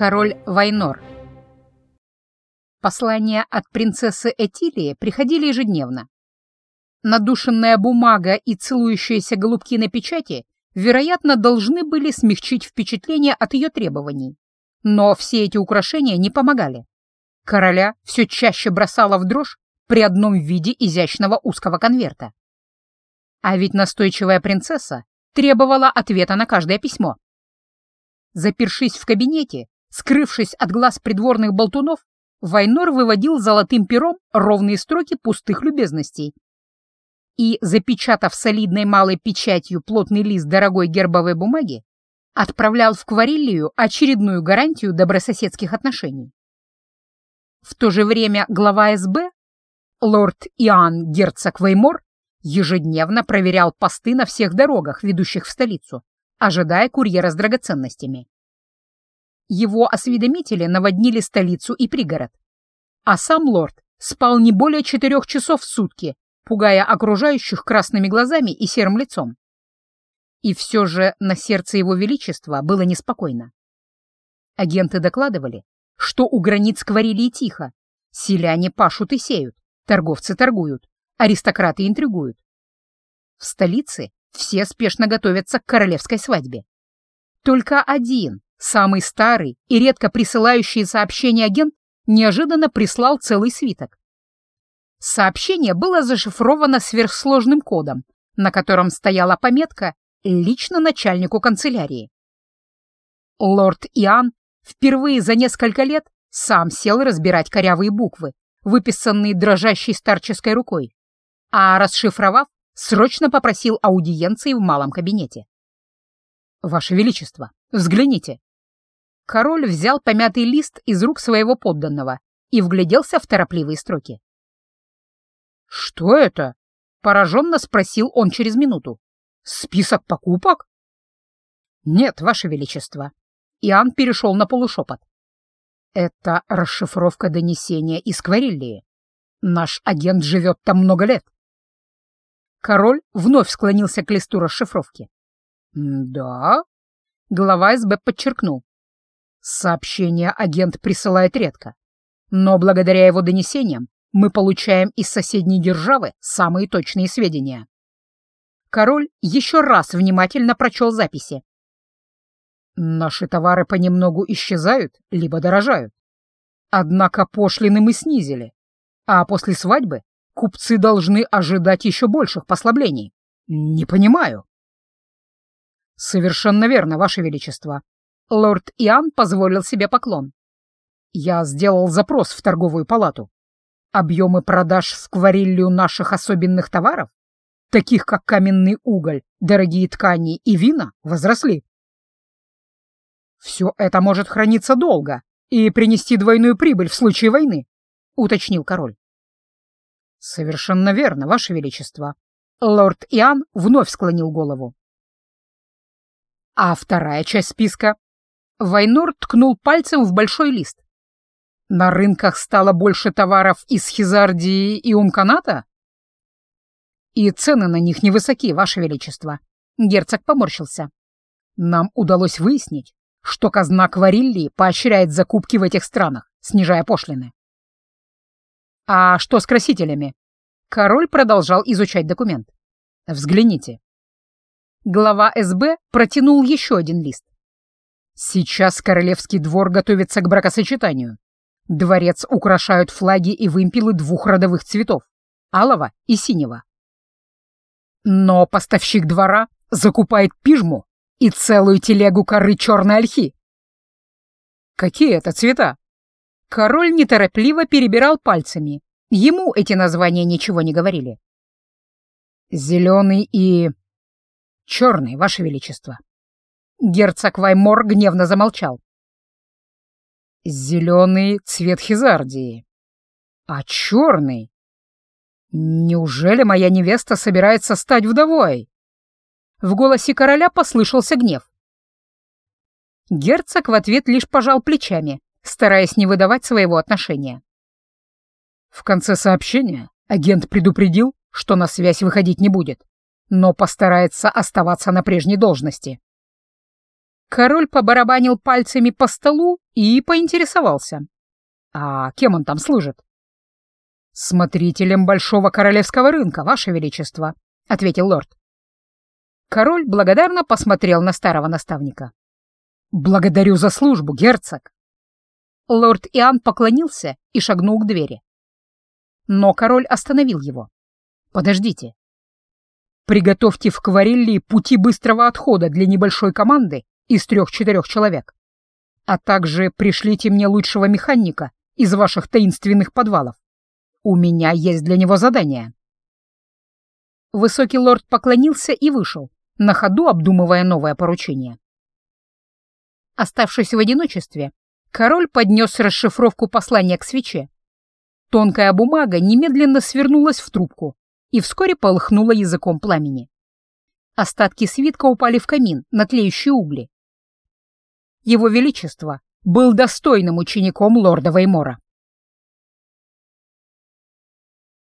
Король Вайнор. Послания от принцессы Этилии приходили ежедневно. Надушенная бумага и целующиеся голубки на печати, вероятно, должны были смягчить впечатление от ее требований. Но все эти украшения не помогали. Короля все чаще бросала в дрожь при одном виде изящного узкого конверта. А ведь настойчивая принцесса требовала ответа на каждое письмо. Запершись в кабинете, скрывшись от глаз придворных болтунов, Вайнор выводил золотым пером ровные строки пустых любезностей. И, запечатав солидной малой печатью плотный лист дорогой гербовой бумаги, отправлял в Квариллию очередную гарантию добрососедских отношений. В то же время глава СБ, лорд Иоанн Герцог Веймор, ежедневно проверял посты на всех дорогах, ведущих в столицу, ожидая курьера с драгоценностями. Его осведомители наводнили столицу и пригород. А сам лорд спал не более четырех часов в сутки, пугая окружающих красными глазами и серым лицом. И все же на сердце его величества было неспокойно. Агенты докладывали, что у границ Кварилии тихо, селяне пашут и сеют, торговцы торгуют, аристократы интригуют. В столице все спешно готовятся к королевской свадьбе. Только один, самый старый и редко присылающий сообщения агент, неожиданно прислал целый свиток. Сообщение было зашифровано сверхсложным кодом, на котором стояла пометка «Лично начальнику канцелярии». Лорд Иоанн впервые за несколько лет сам сел разбирать корявые буквы, выписанные дрожащей старческой рукой, а, расшифровав, срочно попросил аудиенции в малом кабинете. «Ваше Величество, взгляните!» Король взял помятый лист из рук своего подданного и вгляделся в торопливые строки. «Что это?» — пораженно спросил он через минуту. «Список покупок?» «Нет, Ваше Величество». Иоанн перешел на полушепот. «Это расшифровка донесения из Квариллии. Наш агент живет там много лет. Король вновь склонился к листу расшифровки. «Да?» — глава СБ подчеркнул. «Сообщение агент присылает редко, но благодаря его донесениям мы получаем из соседней державы самые точные сведения». Король еще раз внимательно прочел записи. «Наши товары понемногу исчезают, либо дорожают. Однако пошлины мы снизили, а после свадьбы купцы должны ожидать еще больших послаблений. Не понимаю. Совершенно верно, Ваше Величество. Лорд Иоанн позволил себе поклон. Я сделал запрос в торговую палату. Объемы продаж в квариллию наших особенных товаров, таких как каменный уголь, дорогие ткани и вина, возросли. «Все это может храниться долго и принести двойную прибыль в случае войны», — уточнил король. «Совершенно верно, Ваше Величество». Лорд Иоанн вновь склонил голову. А вторая часть списка? Вайнор ткнул пальцем в большой лист. На рынках стало больше товаров из Хизардии и Умканата? И цены на них невысоки, Ваше Величество. Герцог поморщился. Нам удалось выяснить, что казна Квариллии поощряет закупки в этих странах, снижая пошлины. «А что с красителями?» Король продолжал изучать документ. «Взгляните». Глава СБ протянул еще один лист. «Сейчас королевский двор готовится к бракосочетанию. Дворец украшают флаги и вымпелы двух родовых цветов — алого и синего. Но поставщик двора закупает пижму и целую телегу коры черной ольхи. Какие это цвета? Король неторопливо перебирал пальцами. Ему эти названия ничего не говорили. «Зеленый и... черный, Ваше Величество». Герцог Ваймор гневно замолчал. «Зеленый — цвет Хизардии. А черный? Неужели моя невеста собирается стать вдовой?» В голосе короля послышался гнев. Герцог в ответ лишь пожал плечами, стараясь не выдавать своего отношения. В конце сообщения агент предупредил, что на связь выходить не будет, но постарается оставаться на прежней должности. Король побарабанил пальцами по столу и поинтересовался. «А кем он там служит?» «Смотрителем Большого Королевского рынка, Ваше Величество», — ответил лорд. Король благодарно посмотрел на старого наставника. «Благодарю за службу, герцог!» Лорд Иоанн поклонился и шагнул к двери. Но король остановил его. «Подождите. Приготовьте в Кварелли пути быстрого отхода для небольшой команды из трех-четырех человек. А также пришлите мне лучшего механика из ваших таинственных подвалов. У меня есть для него задание». Высокий лорд поклонился и вышел, на ходу обдумывая новое поручение. Оставшись в одиночестве, король поднес расшифровку послания к свече. Тонкая бумага немедленно свернулась в трубку и вскоре полыхнула языком пламени. Остатки свитка упали в камин на тлеющие угли. Его Величество был достойным учеником лорда Веймора.